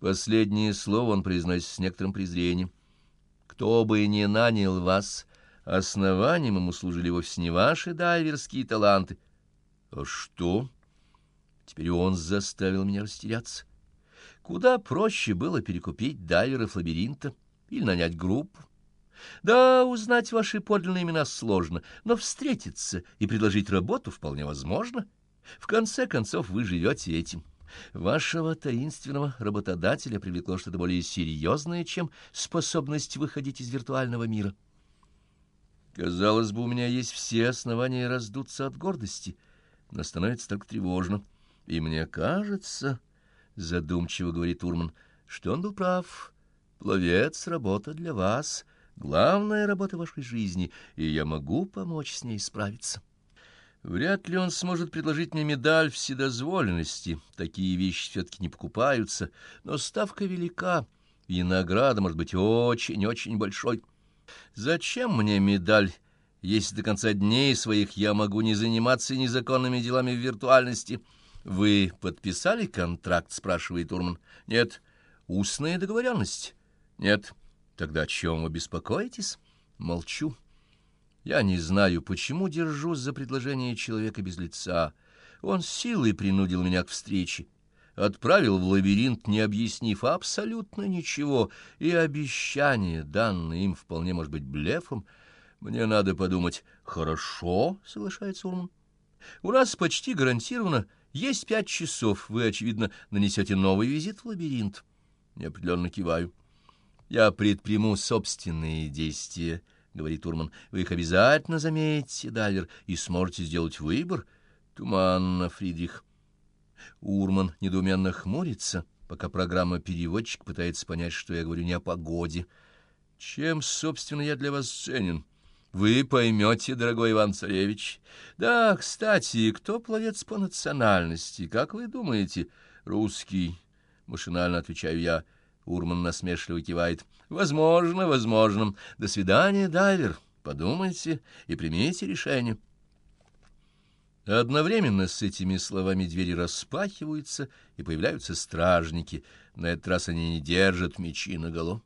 Последнее слово он произносит с некоторым презрением. Кто бы ни нанял вас, основанием ему служили вовсе не ваши дайверские таланты. А что? Теперь он заставил меня растеряться. Куда проще было перекупить дайверов лабиринта или нанять группу. Да, узнать ваши подлинные имена сложно, но встретиться и предложить работу вполне возможно. В конце концов, вы живете этим. Вашего таинственного работодателя привлекло что-то более серьезное, чем способность выходить из виртуального мира. Казалось бы, у меня есть все основания раздуться от гордости, но становится так тревожно. И мне кажется, — задумчиво говорит Урман, — что он был прав. Пловец — работа для вас, главная работа вашей жизни, и я могу помочь с ней справиться. Вряд ли он сможет предложить мне медаль вседозволенности. Такие вещи все-таки не покупаются, но ставка велика, и награда может быть очень-очень большой. Зачем мне медаль, если до конца дней своих я могу не заниматься незаконными делами в виртуальности — «Вы подписали контракт?» — спрашивает Урман. «Нет». «Устная договоренность?» «Нет». «Тогда о чем вы беспокоитесь?» «Молчу. Я не знаю, почему держусь за предложение человека без лица. Он силой принудил меня к встрече, отправил в лабиринт, не объяснив абсолютно ничего, и обещание, данное им, вполне может быть блефом. Мне надо подумать. «Хорошо», — соглашается Урман. «У нас почти гарантированно есть пять часов. Вы, очевидно, нанесете новый визит в лабиринт. Неопределенно киваю. Я предприму собственные действия, — говорит Урман. Вы их обязательно заметите, Дайвер, и сможете сделать выбор. Туманно, Фридрих. Урман недоуменно хмурится, пока программа «Переводчик» пытается понять, что я говорю не о погоде. Чем, собственно, я для вас ценен? — вы поймете, дорогой Иван-Царевич. Да, кстати, кто пловец по национальности, как вы думаете? Русский, машинально отвечаю я. Урман насмешливо кивает. Возможно, возможно. До свидания, дайвер. Подумайте и примите решение. Одновременно с этими словами двери распахиваются, и появляются стражники. На этот раз они не держат мечи наголо.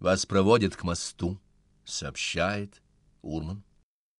Вас проводят к мосту сообщает Урман.